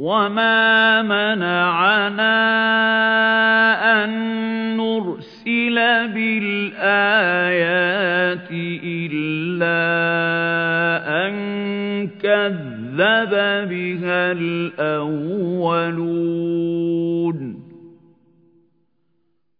وَمَا مَنَعَنَا أَن نُّرْسِلَ بِالْآيَاتِ إِلَّا أَن كَذَّبَ بِهَا الْأَوَّلُونَ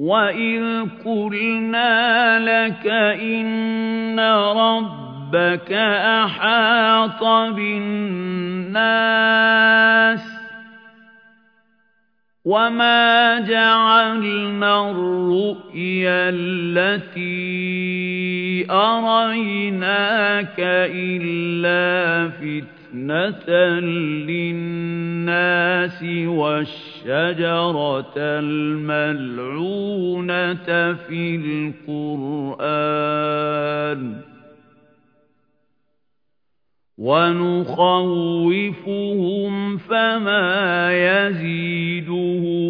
وَإِذْ قُلْنَا لَكَ إِنَّ رَبَّكَ أَحَاطَ بِالنَّاسِ وَمَا جَعَلْنَا الرُّؤْيَا الَّتِي أَرَيْنَاكَ إِلَّا فِتْنَةً لِلنَّاسِ وَالشَّجَرَةَ الْمَلْعُونَةَ فِي الْقُرْآنِ وَنُخَوِّفُهُمْ فَمَا يَزِيدُهُمْ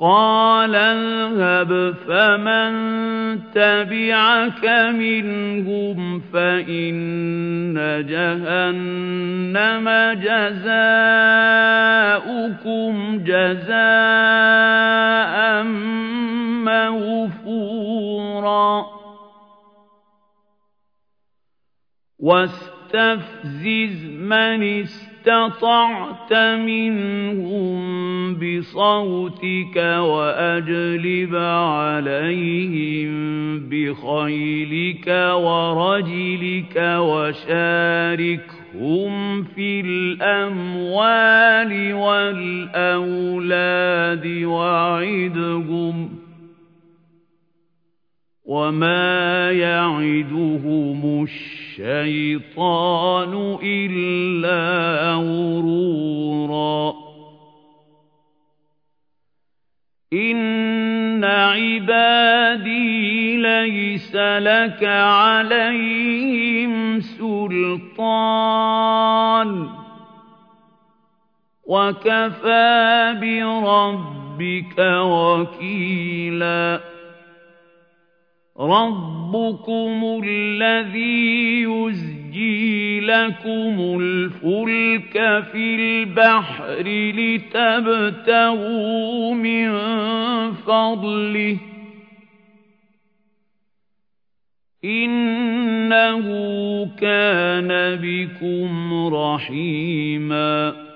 قَالَ اذْهَبْ فَمَن تَبِعَكَ مِنْهُمْ فَإِنَّ جَهَنَّمَ جَزَاؤُكُمْ جَزَاءً مَّوْفُورًا وَاسْتَفْزِزْ مَنِ اسْتَطَعْتَ مِنْهُم بِصَوْتِكَ وَأَجْلِبْ عَلَيْهِم بِخَيْلِكَ وَرَجِلِكَ وَشَارِكْهُمْ فِي الْأَمْوَالِ وَالْأَوْلَادِ وَعِدْهُمْ ۚ وَمَا يَعِدُهُمُ الشَّيْطَانُ إِلَّا غُرُورًا. إِنَّ عِبَادِي لَيْسَ لَكَ عَلَيْهِمْ سُلْطَانٌ. وَكَفَىٰ بِرَبِّكَ وَكِيلًا. رَبُّكُمُ الَّذِي يُزْجِي لَكُمُ الْفُلْكَ فِي الْبَحْرِ لِتَبْتَغُوا مِن فَضْلِهِ ۚ إِنَّهُ كَانَ بِكُمْ رَحِيمًا